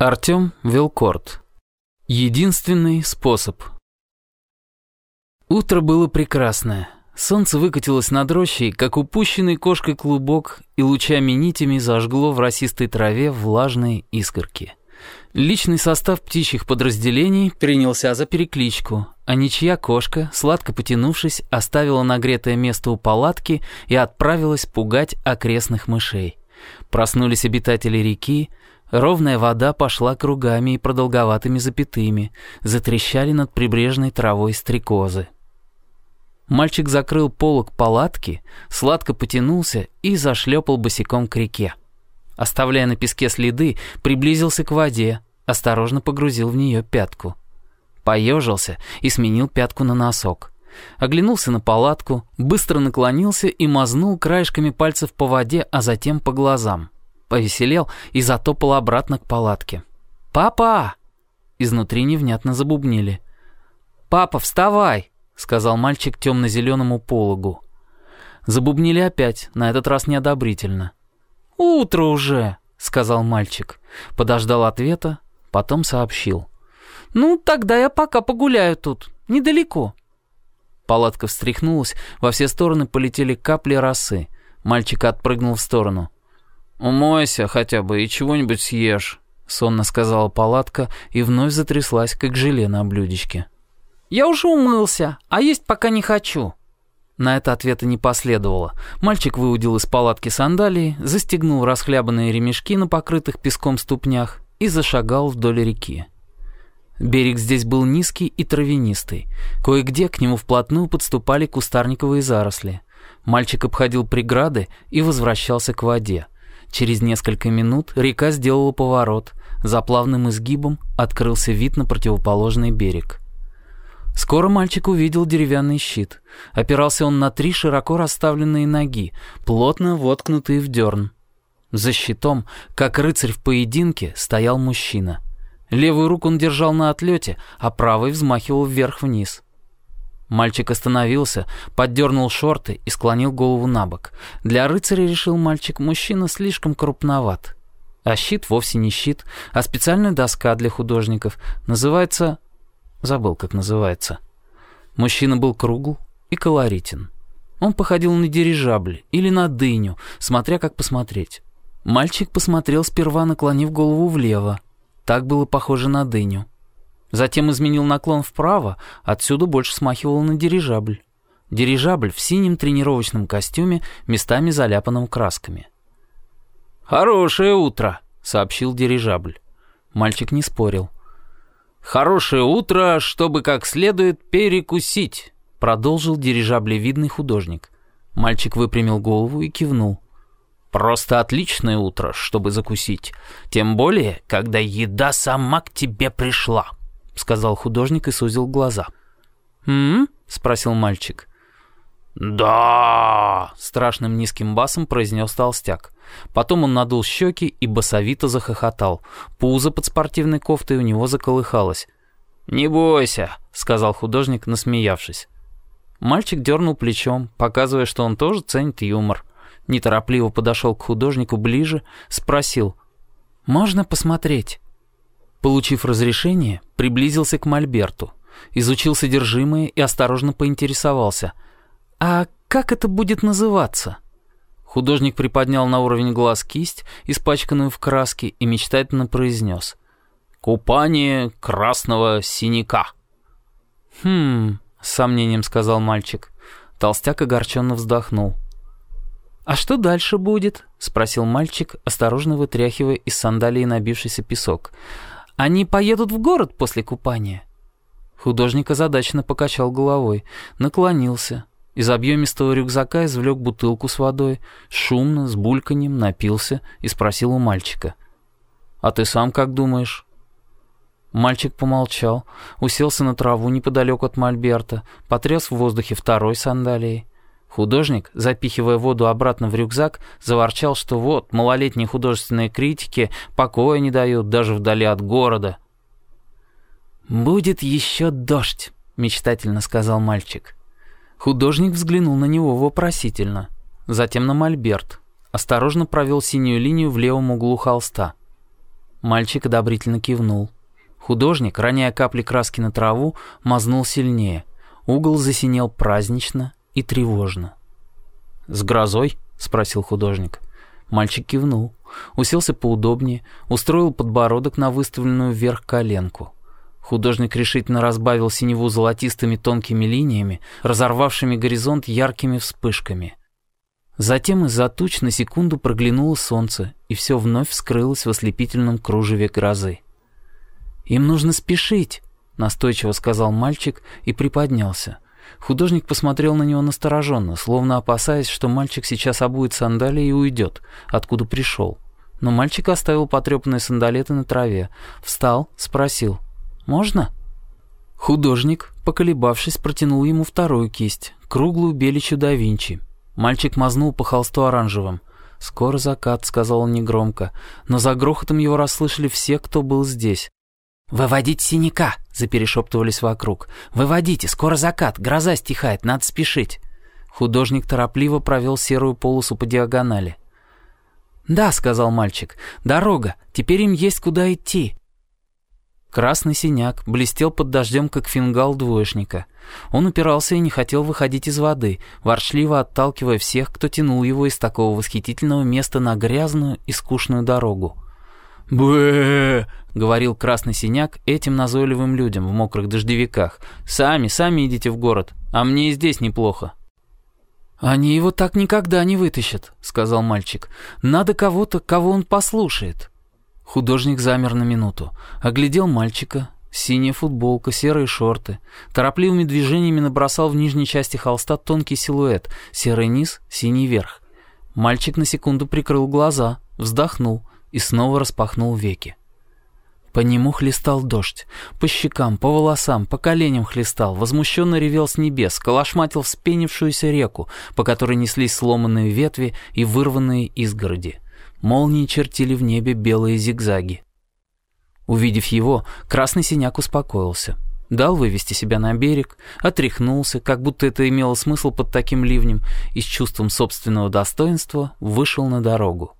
Артем Вилкорт. Единственный способ. Утро было прекрасное. Солнце выкатилось над рощей, как упущенный кошкой клубок, и лучами нитями зажгло в росистой траве влажные искорки. Личный состав птичьих подразделений принялся за перекличку, а ничья кошка, сладко потянувшись, оставила нагретое место у палатки и отправилась пугать окрестных мышей. Проснулись обитатели реки, Ровная вода пошла кругами и продолговатыми запятыми, затрещали над прибрежной травой стрекозы. Мальчик закрыл полог палатки, сладко потянулся и зашлепал босиком к реке. Оставляя на песке следы, приблизился к воде, осторожно погрузил в нее пятку. Поежился и сменил пятку на носок. Оглянулся на палатку, быстро наклонился и мазнул краешками пальцев по воде, а затем по глазам повеселел и затопал обратно к палатке. «Папа!» Изнутри невнятно забубнили. «Папа, вставай!» — сказал мальчик темно-зеленому пологу. Забубнили опять, на этот раз неодобрительно. «Утро уже!» — сказал мальчик. Подождал ответа, потом сообщил. «Ну, тогда я пока погуляю тут, недалеко». Палатка встряхнулась, во все стороны полетели капли росы. Мальчик отпрыгнул в сторону. «Умойся хотя бы и чего-нибудь съешь», — сонно сказала палатка и вновь затряслась, как желе на блюдечке. «Я уже умылся, а есть пока не хочу». На это ответа не последовало. Мальчик выудил из палатки сандалии, застегнул расхлябанные ремешки на покрытых песком ступнях и зашагал вдоль реки. Берег здесь был низкий и травянистый. Кое-где к нему вплотную подступали кустарниковые заросли. Мальчик обходил преграды и возвращался к воде. Через несколько минут река сделала поворот. За плавным изгибом открылся вид на противоположный берег. Скоро мальчик увидел деревянный щит. Опирался он на три широко расставленные ноги, плотно воткнутые в дерн. За щитом, как рыцарь в поединке, стоял мужчина. Левую руку он держал на отлете, а правой взмахивал вверх-вниз. Мальчик остановился, поддернул шорты и склонил голову на бок. Для рыцаря, решил мальчик, мужчина слишком крупноват. А щит вовсе не щит, а специальная доска для художников. Называется... Забыл, как называется. Мужчина был кругл и колоритен. Он походил на дирижабль или на дыню, смотря как посмотреть. Мальчик посмотрел сперва, наклонив голову влево. Так было похоже на дыню. Затем изменил наклон вправо, отсюда больше смахивало на дирижабль. Дирижабль в синем тренировочном костюме, местами заляпанном красками. «Хорошее утро», — сообщил дирижабль. Мальчик не спорил. «Хорошее утро, чтобы как следует перекусить», — продолжил дирижаблевидный художник. Мальчик выпрямил голову и кивнул. «Просто отличное утро, чтобы закусить. Тем более, когда еда сама к тебе пришла» сказал художник и сузил глаза. «М?», спросил мальчик. «Да!» — страшным низким басом произнес толстяк. Потом он надул щеки и басовито захохотал. Пузо под спортивной кофтой у него заколыхалось. «Не бойся», — сказал художник, насмеявшись. Мальчик дернул плечом, показывая, что он тоже ценит юмор. Неторопливо подошел к художнику ближе, спросил. «Можно посмотреть?» Получив разрешение, приблизился к Мольберту, изучил содержимое и осторожно поинтересовался. «А как это будет называться?» Художник приподнял на уровень глаз кисть, испачканную в краске, и мечтательно произнес. «Купание красного синяка». «Хм...» — с сомнением сказал мальчик. Толстяк огорченно вздохнул. «А что дальше будет?» — спросил мальчик, осторожно вытряхивая из сандалии набившийся песок. Они поедут в город после купания». Художник озадаченно покачал головой, наклонился. Из объемистого рюкзака извлек бутылку с водой, шумно, с бульканьем, напился и спросил у мальчика. «А ты сам как думаешь?» Мальчик помолчал, уселся на траву неподалеку от Мольберта, потряс в воздухе второй сандалией. Художник, запихивая воду обратно в рюкзак, заворчал, что вот, малолетние художественные критики покоя не дают даже вдали от города. «Будет еще дождь», — мечтательно сказал мальчик. Художник взглянул на него вопросительно, затем на мольберт, осторожно провел синюю линию в левом углу холста. Мальчик одобрительно кивнул. Художник, роняя капли краски на траву, мазнул сильнее. Угол засинел празднично и тревожно. «С грозой?» — спросил художник. Мальчик кивнул, уселся поудобнее, устроил подбородок на выставленную вверх коленку. Художник решительно разбавил синеву золотистыми тонкими линиями, разорвавшими горизонт яркими вспышками. Затем из-за туч на секунду проглянуло солнце, и все вновь вскрылось в ослепительном кружеве грозы. «Им нужно спешить», — настойчиво сказал мальчик и приподнялся. Художник посмотрел на него настороженно, словно опасаясь, что мальчик сейчас обует сандалии и уйдет, откуда пришел. Но мальчик оставил потрепанные сандалеты на траве, встал, спросил «Можно?» Художник, поколебавшись, протянул ему вторую кисть, круглую беличью да Винчи. Мальчик мазнул по холсту оранжевым. «Скоро закат», — сказал он негромко, но за грохотом его расслышали все, кто был здесь. «Выводите синяка!» — заперешептывались вокруг. «Выводите, скоро закат, гроза стихает, надо спешить!» Художник торопливо провел серую полосу по диагонали. «Да», — сказал мальчик, — «дорога, теперь им есть куда идти». Красный синяк блестел под дождем, как фингал двоечника. Он упирался и не хотел выходить из воды, ворчливо отталкивая всех, кто тянул его из такого восхитительного места на грязную и скучную дорогу. «Бэ!» — говорил красный синяк этим назойливым людям в мокрых дождевиках. «Сами, сами идите в город, а мне и здесь неплохо». «Они его так никогда не вытащат», — сказал мальчик. «Надо кого-то, кого он послушает». Художник замер на минуту, оглядел мальчика, синяя футболка, серые шорты. Торопливыми движениями набросал в нижней части холста тонкий силуэт, серый низ, синий верх. Мальчик на секунду прикрыл глаза, вздохнул — и снова распахнул веки. По нему хлестал дождь, по щекам, по волосам, по коленям хлестал, возмущенно ревел с небес, колошматил вспенившуюся реку, по которой неслись сломанные ветви и вырванные изгороди. Молнии чертили в небе белые зигзаги. Увидев его, красный синяк успокоился. Дал вывести себя на берег, отряхнулся, как будто это имело смысл под таким ливнем, и с чувством собственного достоинства вышел на дорогу.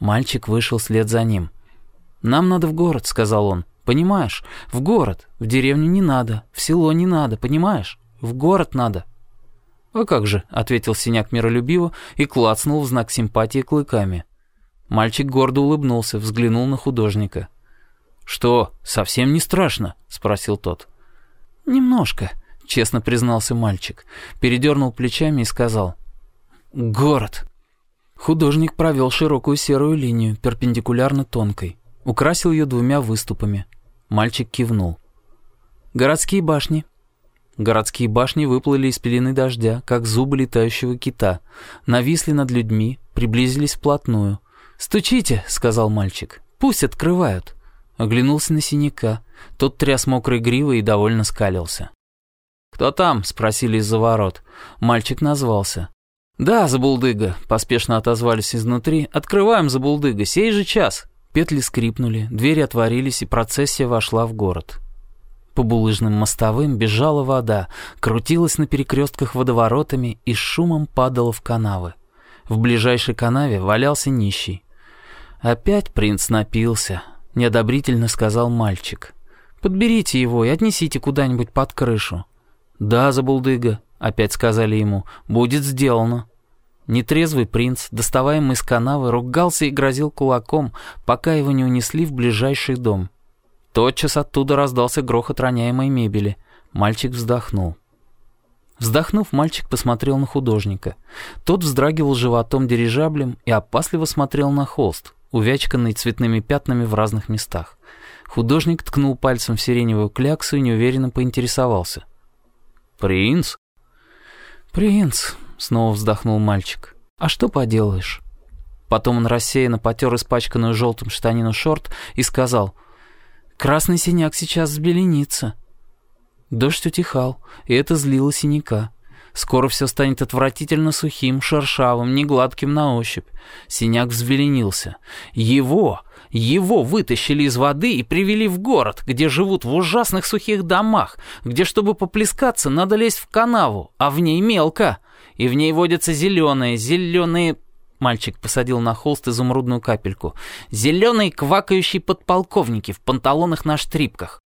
Мальчик вышел след за ним. «Нам надо в город», — сказал он. «Понимаешь? В город. В деревню не надо. В село не надо. Понимаешь? В город надо». «А как же?» — ответил синяк миролюбиво и клацнул в знак симпатии клыками. Мальчик гордо улыбнулся, взглянул на художника. «Что, совсем не страшно?» — спросил тот. «Немножко», — честно признался мальчик. Передернул плечами и сказал. «Город». Художник провел широкую серую линию, перпендикулярно тонкой. Украсил ее двумя выступами. Мальчик кивнул. «Городские башни». Городские башни выплыли из пелены дождя, как зубы летающего кита. Нависли над людьми, приблизились вплотную. «Стучите», — сказал мальчик. «Пусть открывают». Оглянулся на синяка. Тот тряс мокрой гривой и довольно скалился. «Кто там?» — спросили из-за ворот. Мальчик назвался. «Да, Забулдыга», — поспешно отозвались изнутри. «Открываем, Забулдыга, сей же час». Петли скрипнули, двери отворились, и процессия вошла в город. По булыжным мостовым бежала вода, крутилась на перекрестках водоворотами и шумом падала в канавы. В ближайшей канаве валялся нищий. «Опять принц напился», — неодобрительно сказал мальчик. «Подберите его и отнесите куда-нибудь под крышу». «Да, Забулдыга», — опять сказали ему, — «будет сделано». Нетрезвый принц, доставаемый из канавы, ругался и грозил кулаком, пока его не унесли в ближайший дом. Тотчас оттуда раздался грохот роняемой мебели. Мальчик вздохнул. Вздохнув, мальчик посмотрел на художника. Тот вздрагивал животом дирижаблем и опасливо смотрел на холст, увячканный цветными пятнами в разных местах. Художник ткнул пальцем в сиреневую кляксу и неуверенно поинтересовался. «Принц?» «Принц», снова вздохнул мальчик. «А что поделаешь?» Потом он рассеянно потер испачканную желтым штанину шорт и сказал, «Красный синяк сейчас взбеленится». Дождь утихал, и это злило синяка. Скоро все станет отвратительно сухим, шершавым, негладким на ощупь. Синяк взбеленился. Его, его вытащили из воды и привели в город, где живут в ужасных сухих домах, где, чтобы поплескаться, надо лезть в канаву, а в ней мелко и в ней водятся зеленые, зеленые... Мальчик посадил на холст изумрудную капельку. «Зеленые квакающие подполковники в панталонах на штрипках».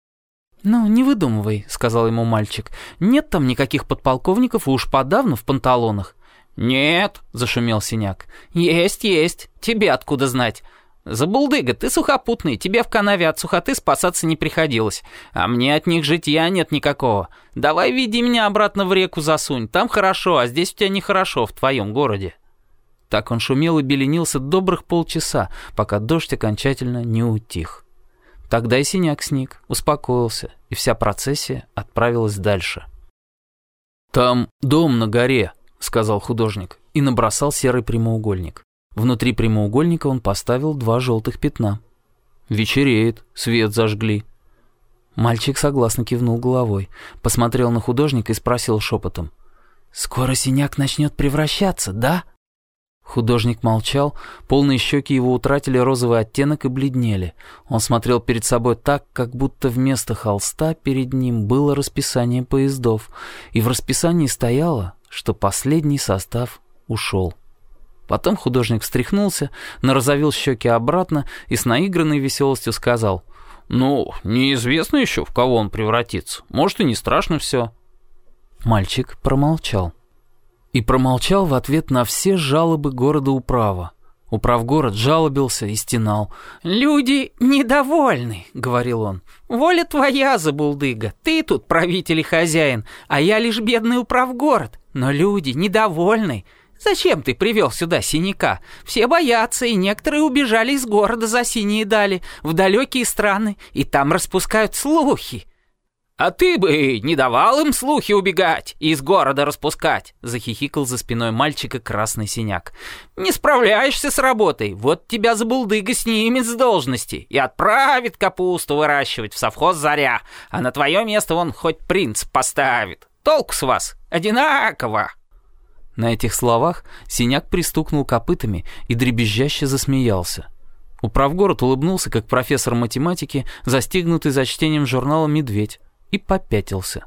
«Ну, не выдумывай», — сказал ему мальчик. «Нет там никаких подполковников, уж подавно в панталонах». «Нет», — зашумел синяк. «Есть, есть. Тебе откуда знать?» «Забулдыга, ты сухопутный, тебе в канаве от сухоты спасаться не приходилось, а мне от них житья нет никакого. Давай веди меня обратно в реку засунь, там хорошо, а здесь у тебя нехорошо, в твоем городе». Так он шумел и беленился добрых полчаса, пока дождь окончательно не утих. Тогда и синяк сник, успокоился, и вся процессия отправилась дальше. «Там дом на горе», — сказал художник, и набросал серый прямоугольник. Внутри прямоугольника он поставил два желтых пятна. «Вечереет, свет зажгли». Мальчик согласно кивнул головой, посмотрел на художника и спросил шепотом. «Скоро синяк начнет превращаться, да?» Художник молчал, полные щеки его утратили розовый оттенок и бледнели. Он смотрел перед собой так, как будто вместо холста перед ним было расписание поездов, и в расписании стояло, что последний состав ушел. Потом художник встряхнулся, нарозовил щеки обратно и с наигранной веселостью сказал, «Ну, неизвестно еще, в кого он превратится. Может, и не страшно все». Мальчик промолчал. И промолчал в ответ на все жалобы города управа. Управгород жалобился и стенал. «Люди недовольны», — говорил он. «Воля твоя, забулдыга, ты тут правитель и хозяин, а я лишь бедный управгород. Но люди недовольны. «Зачем ты привел сюда синяка? Все боятся, и некоторые убежали из города за синие дали, в далекие страны, и там распускают слухи». «А ты бы не давал им слухи убегать и из города распускать!» Захихикал за спиной мальчика красный синяк. «Не справляешься с работой, вот тебя забулдыга снимет с должности и отправит капусту выращивать в совхоз «Заря», а на твое место он хоть принц поставит. Толку с вас одинаково!» На этих словах синяк пристукнул копытами и дребезжаще засмеялся. Управгород улыбнулся, как профессор математики, застигнутый за чтением журнала «Медведь», и попятился.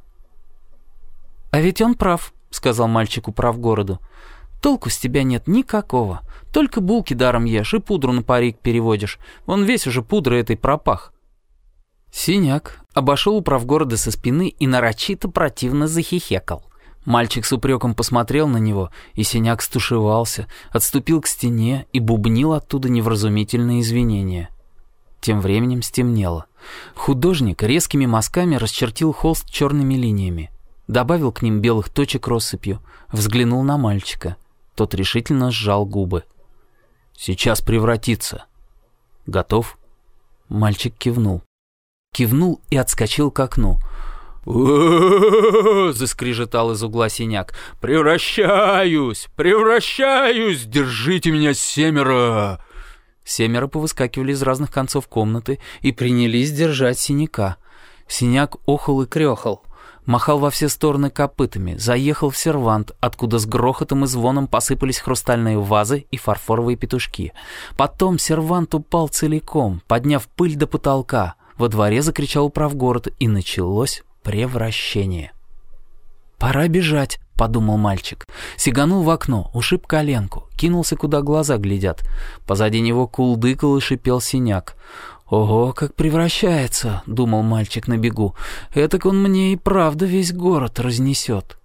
«А ведь он прав», — сказал мальчик управгороду. «Толку с тебя нет никакого. Только булки даром ешь и пудру на парик переводишь. Он весь уже пудрой этой пропах». Синяк обошел управгорода со спины и нарочито противно захихекал. Мальчик с упреком посмотрел на него, и синяк стушевался, отступил к стене и бубнил оттуда невразумительные извинения. Тем временем стемнело. Художник резкими мазками расчертил холст черными линиями, добавил к ним белых точек россыпью, взглянул на мальчика. Тот решительно сжал губы. «Сейчас превратится. Готов?» Мальчик кивнул. Кивнул и отскочил к окну — заскрежетал из угла синяк. «Превращаюсь! Превращаюсь! Держите меня, семеро!» Семеро повыскакивали из разных концов комнаты и принялись держать синяка. Синяк охал и крехал, махал во все стороны копытами, заехал в сервант, откуда с грохотом и звоном посыпались хрустальные вазы и фарфоровые петушки. Потом сервант упал целиком, подняв пыль до потолка. Во дворе закричал управгород, и началось Превращение. «Пора бежать», — подумал мальчик. Сиганул в окно, ушиб коленку, кинулся, куда глаза глядят. Позади него кулдыкал и шипел синяк. «Ого, как превращается!» — думал мальчик на бегу. «Этак он мне и правда весь город разнесет».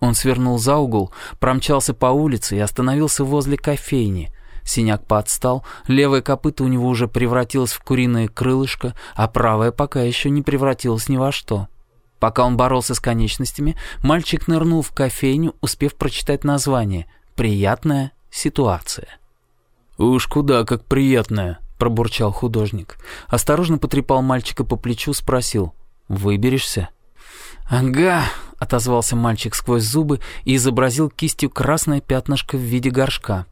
Он свернул за угол, промчался по улице и остановился возле кофейни. Синяк подстал, левое копыто у него уже превратилось в куриное крылышко, а правое пока еще не превратилось ни во что. Пока он боролся с конечностями, мальчик нырнул в кофейню, успев прочитать название «Приятная ситуация». «Уж куда как приятная», — пробурчал художник. Осторожно потрепал мальчика по плечу, спросил «Выберешься?» «Ага», — отозвался мальчик сквозь зубы и изобразил кистью красное пятнышко в виде горшка.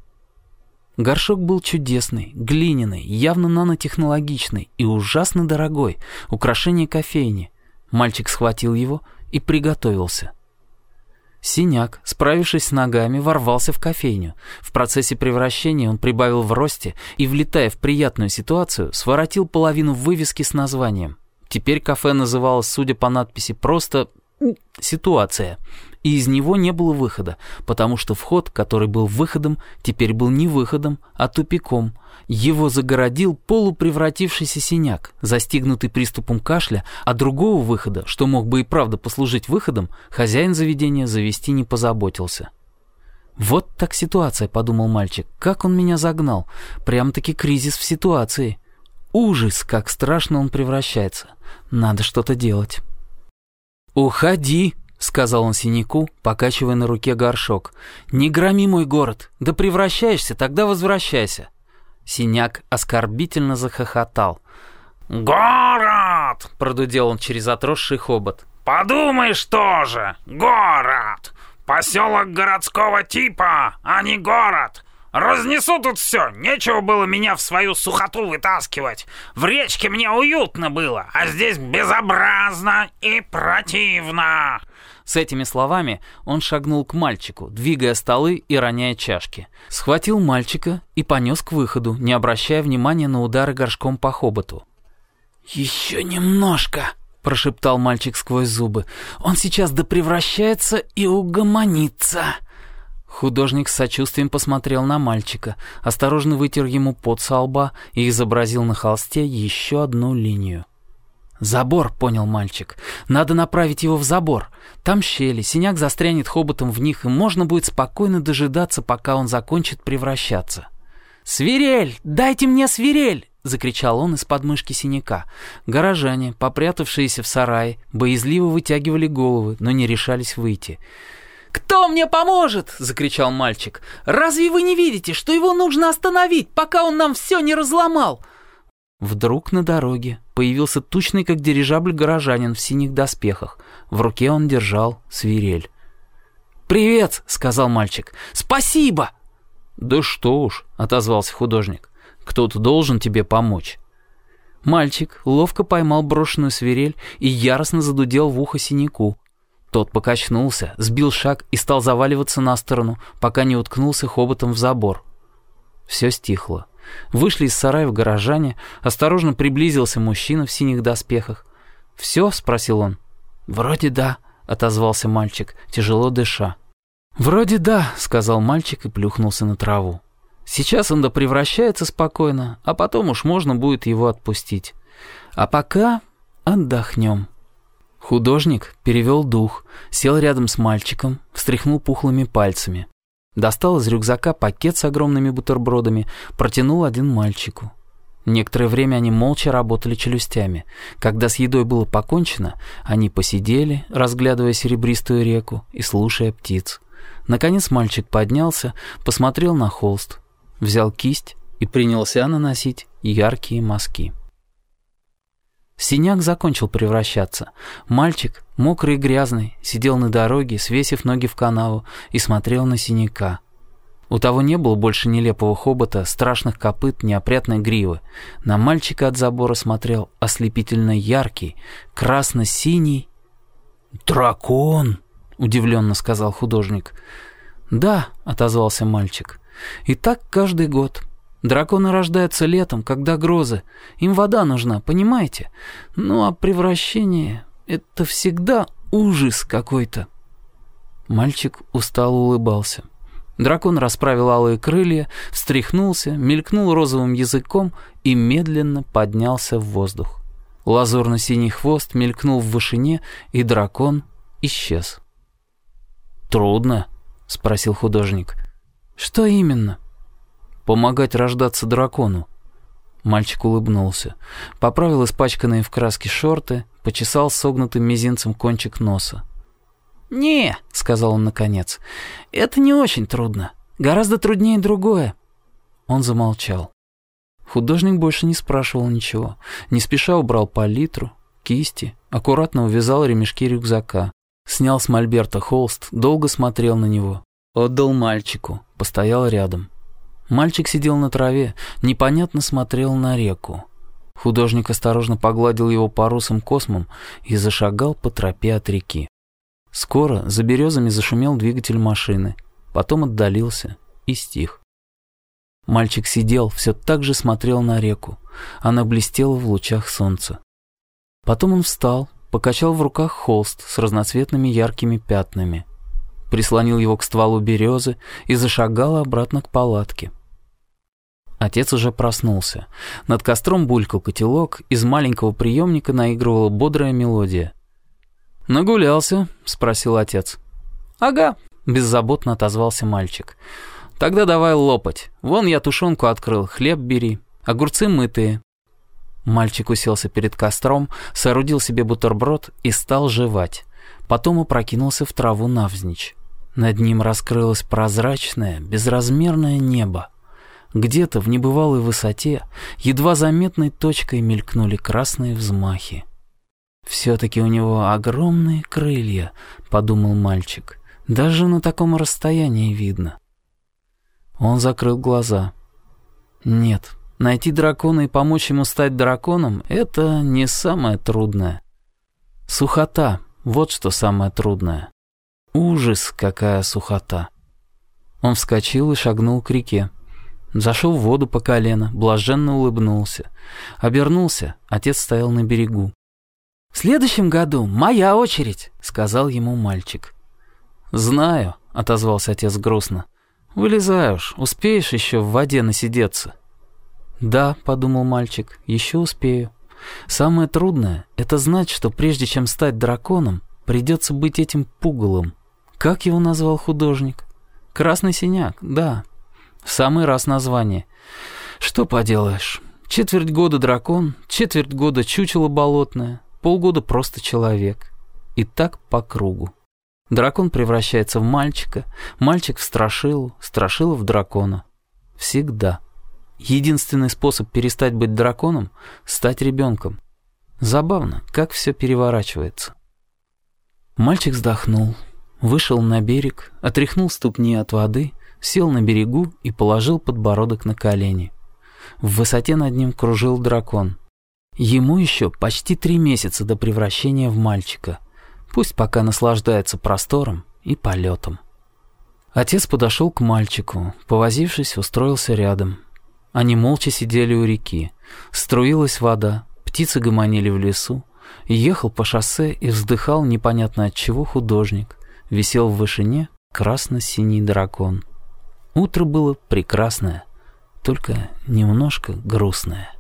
Горшок был чудесный, глиняный, явно нанотехнологичный и ужасно дорогой, украшение кофейни. Мальчик схватил его и приготовился. Синяк, справившись с ногами, ворвался в кофейню. В процессе превращения он прибавил в росте и, влетая в приятную ситуацию, своротил половину вывески с названием. Теперь кафе называлось, судя по надписи, просто «ситуация». И из него не было выхода, потому что вход, который был выходом, теперь был не выходом, а тупиком. Его загородил полупревратившийся синяк, застигнутый приступом кашля, а другого выхода, что мог бы и правда послужить выходом, хозяин заведения завести не позаботился. «Вот так ситуация», — подумал мальчик. «Как он меня загнал? Прям-таки кризис в ситуации. Ужас, как страшно он превращается. Надо что-то делать». «Уходи», — сказал он синяку, покачивая на руке горшок. «Не громи мой город. Да превращаешься, тогда возвращайся». Синяк оскорбительно захохотал. «Город!» — продудел он через отросший хобот. «Подумаешь тоже! Город! Поселок городского типа, а не город! Разнесу тут все, нечего было меня в свою сухоту вытаскивать. В речке мне уютно было, а здесь безобразно и противно!» С этими словами он шагнул к мальчику, двигая столы и роняя чашки. Схватил мальчика и понес к выходу, не обращая внимания на удары горшком по хоботу. «Еще немножко!» — прошептал мальчик сквозь зубы. «Он сейчас допревращается и угомонится!» Художник с сочувствием посмотрел на мальчика, осторожно вытер ему пот со лба и изобразил на холсте еще одну линию. «Забор», — понял мальчик. «Надо направить его в забор. Там щели, синяк застрянет хоботом в них, и можно будет спокойно дожидаться, пока он закончит превращаться». «Свирель! Дайте мне свирель!» — закричал он из подмышки синяка. Горожане, попрятавшиеся в сарае, боязливо вытягивали головы, но не решались выйти. «Кто мне поможет?» — закричал мальчик. «Разве вы не видите, что его нужно остановить, пока он нам все не разломал?» Вдруг на дороге появился тучный, как дирижабль, горожанин в синих доспехах. В руке он держал свирель. «Привет!» — сказал мальчик. «Спасибо!» «Да что уж!» — отозвался художник. «Кто-то должен тебе помочь». Мальчик ловко поймал брошенную свирель и яростно задудел в ухо синяку. Тот покачнулся, сбил шаг и стал заваливаться на сторону, пока не уткнулся хоботом в забор. Все стихло. Вышли из сараев горожане, осторожно приблизился мужчина в синих доспехах. «Все?» — спросил он. «Вроде да», — отозвался мальчик, тяжело дыша. «Вроде да», — сказал мальчик и плюхнулся на траву. «Сейчас он да превращается спокойно, а потом уж можно будет его отпустить. А пока отдохнем». Художник перевел дух, сел рядом с мальчиком, встряхнул пухлыми пальцами. Достал из рюкзака пакет с огромными бутербродами, протянул один мальчику. Некоторое время они молча работали челюстями. Когда с едой было покончено, они посидели, разглядывая серебристую реку и слушая птиц. Наконец мальчик поднялся, посмотрел на холст, взял кисть и принялся наносить яркие мазки. Синяк закончил превращаться. Мальчик, мокрый и грязный, сидел на дороге, свесив ноги в канаву, и смотрел на синяка. У того не было больше нелепого хобота, страшных копыт, неопрятной гривы. На мальчика от забора смотрел ослепительно яркий, красно-синий... «Дракон!» — удивленно сказал художник. «Да», — отозвался мальчик. «И так каждый год». Драконы рождаются летом, когда грозы. Им вода нужна, понимаете? Ну а превращение — это всегда ужас какой-то. Мальчик устало улыбался. Дракон расправил алые крылья, встряхнулся, мелькнул розовым языком и медленно поднялся в воздух. Лазурно-синий хвост мелькнул в вышине, и дракон исчез. «Трудно?» — спросил художник. «Что именно?» помогать рождаться дракону. Мальчик улыбнулся, поправил испачканные в краске шорты, почесал согнутым мизинцем кончик носа. «Не», — сказал он наконец, — «это не очень трудно. Гораздо труднее другое». Он замолчал. Художник больше не спрашивал ничего. Не спеша убрал палитру, кисти, аккуратно увязал ремешки рюкзака. Снял с мольберта холст, долго смотрел на него. Отдал мальчику, постоял рядом. Мальчик сидел на траве, непонятно смотрел на реку. Художник осторожно погладил его парусом космом и зашагал по тропе от реки. Скоро за березами зашумел двигатель машины, потом отдалился и стих. Мальчик сидел, все так же смотрел на реку. Она блестела в лучах солнца. Потом он встал, покачал в руках холст с разноцветными яркими пятнами. прислонил его к стволу березы и зашагал обратно к палатке. Отец уже проснулся. Над костром булькал котелок, из маленького приемника наигрывала бодрая мелодия. «Нагулялся?» — спросил отец. «Ага», — беззаботно отозвался мальчик. «Тогда давай лопать. Вон я тушенку открыл, хлеб бери. Огурцы мытые». Мальчик уселся перед костром, соорудил себе бутерброд и стал жевать. Потом опрокинулся в траву навзничь. Над ним раскрылось прозрачное, безразмерное небо. Где-то в небывалой высоте едва заметной точкой мелькнули красные взмахи. «Все-таки у него огромные крылья», — подумал мальчик. «Даже на таком расстоянии видно». Он закрыл глаза. «Нет, найти дракона и помочь ему стать драконом — это не самое трудное. Сухота — вот что самое трудное. Ужас, какая сухота!» Он вскочил и шагнул к реке. Зашел в воду по колено, блаженно улыбнулся. Обернулся, отец стоял на берегу. «В следующем году моя очередь», — сказал ему мальчик. «Знаю», — отозвался отец грустно. «Вылезай уж, успеешь еще в воде насидеться». «Да», — подумал мальчик, — «еще успею. Самое трудное — это знать, что прежде чем стать драконом, придется быть этим пугалом. Как его назвал художник? Красный синяк, да, самый раз название. Что поделаешь. Четверть года дракон, четверть года чучело болотное, полгода просто человек. И так по кругу. Дракон превращается в мальчика, мальчик в страшилу, страшила в дракона. Всегда. Единственный способ перестать быть драконом — стать ребенком. Забавно, как все переворачивается. Мальчик вздохнул, вышел на берег, отряхнул ступни от воды — сел на берегу и положил подбородок на колени. В высоте над ним кружил дракон. Ему еще почти три месяца до превращения в мальчика. Пусть пока наслаждается простором и полетом. Отец подошел к мальчику, повозившись, устроился рядом. Они молча сидели у реки. Струилась вода, птицы гомонили в лесу. Ехал по шоссе и вздыхал непонятно от чего художник. Висел в вышине красно-синий дракон. Утро было прекрасное, только немножко грустное.